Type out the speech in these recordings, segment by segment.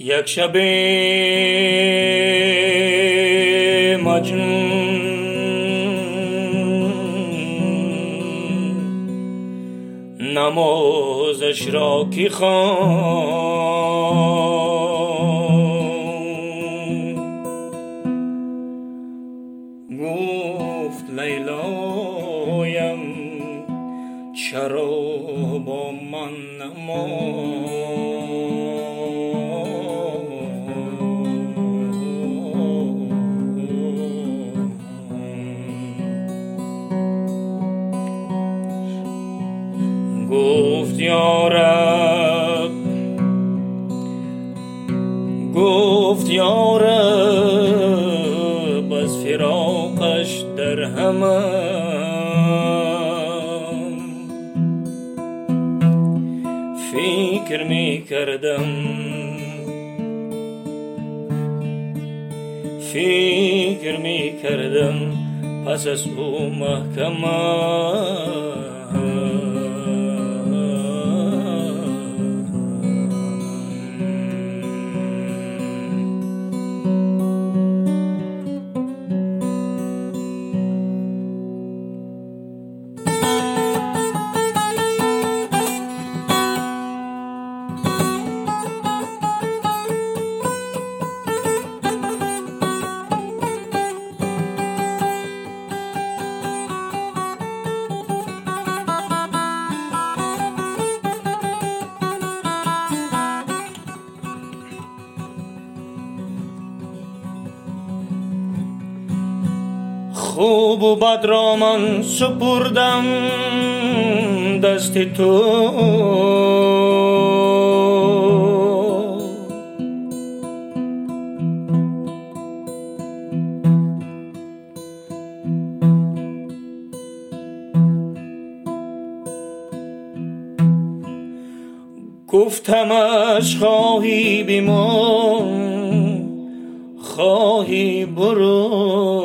یک شب مجنون نمازش را کی گفت لیلایم چرا با من نماز گفت یارب گفت یارب از فراقش در همه فکر می کردم فکر می کردم پس از او محکمه خوب و بد را من سپردم دست تو. گفتمش خواهی بیمون خواهی برو.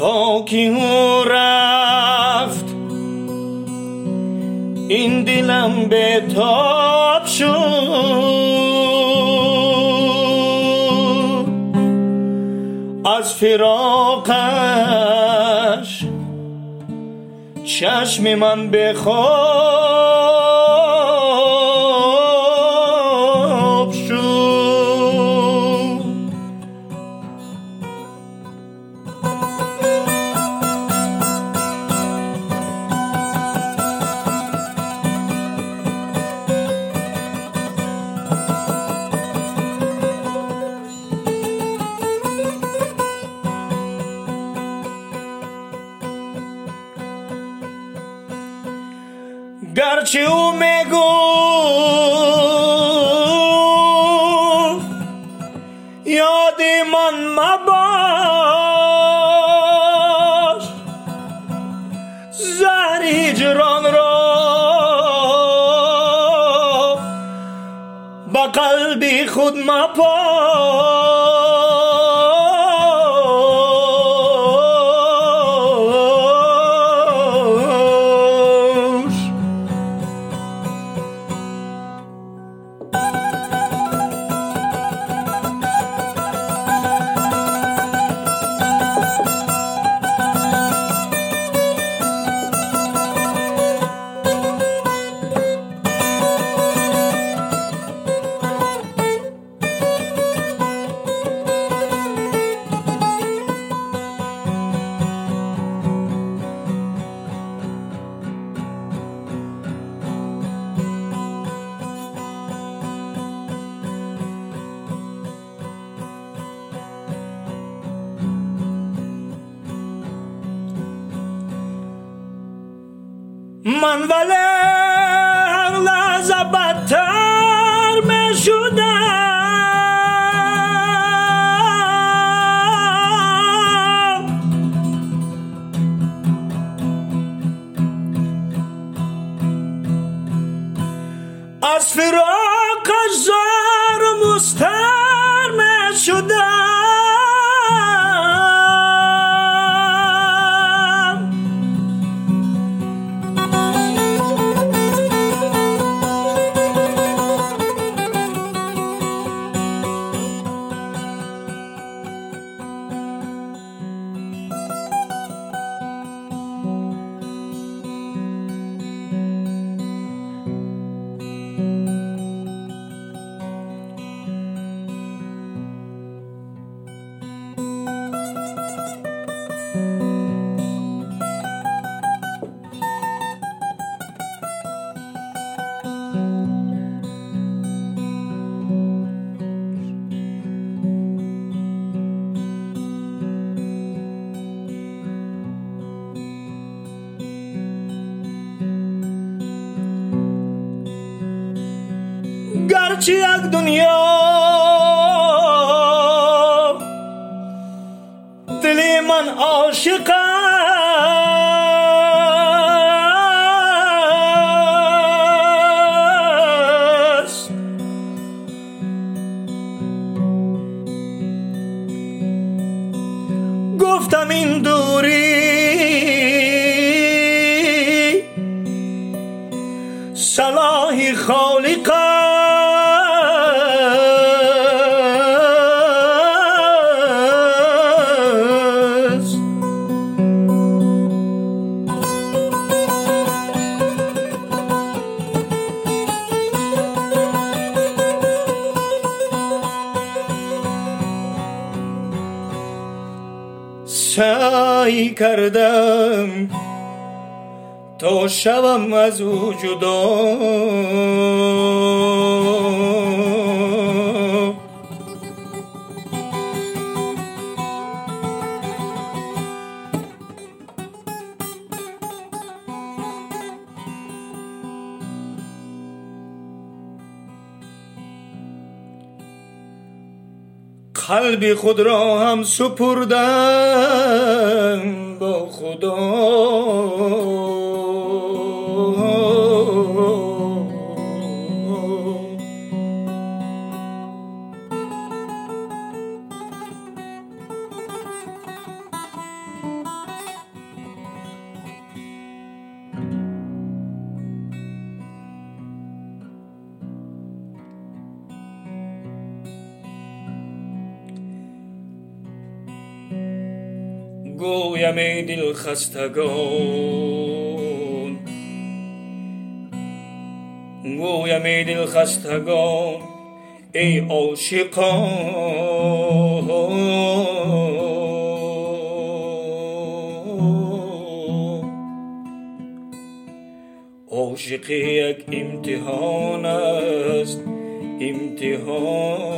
تا که او رفت. این دلم به تاب شد. از فراقش چشم من بخواد او می‌گفت یاد من مباش. زهر هجران را به قلبی خود مپاش. جان وله هر لحظه بدتر می شدم از فرار گرچه یک دنیا. دلی من عاشق کردم تا شوم از او جدا قلبی خود را هم سپردم با خدا. گویم ای دل خستگان گویم ای دل خستگان ای عاشقان عاشقی یک امتحان است امتحان.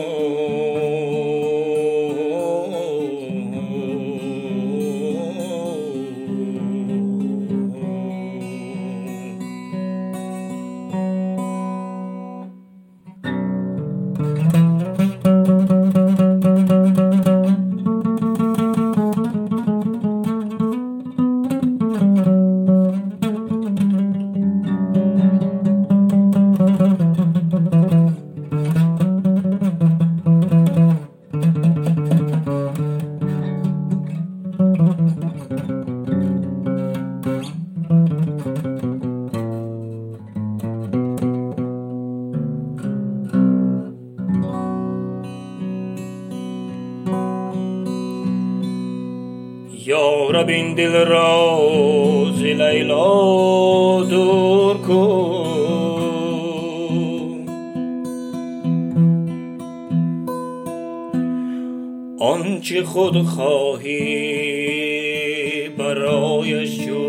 این دل را ز لیلا دور کن. آنچه خود خواهی برایش جو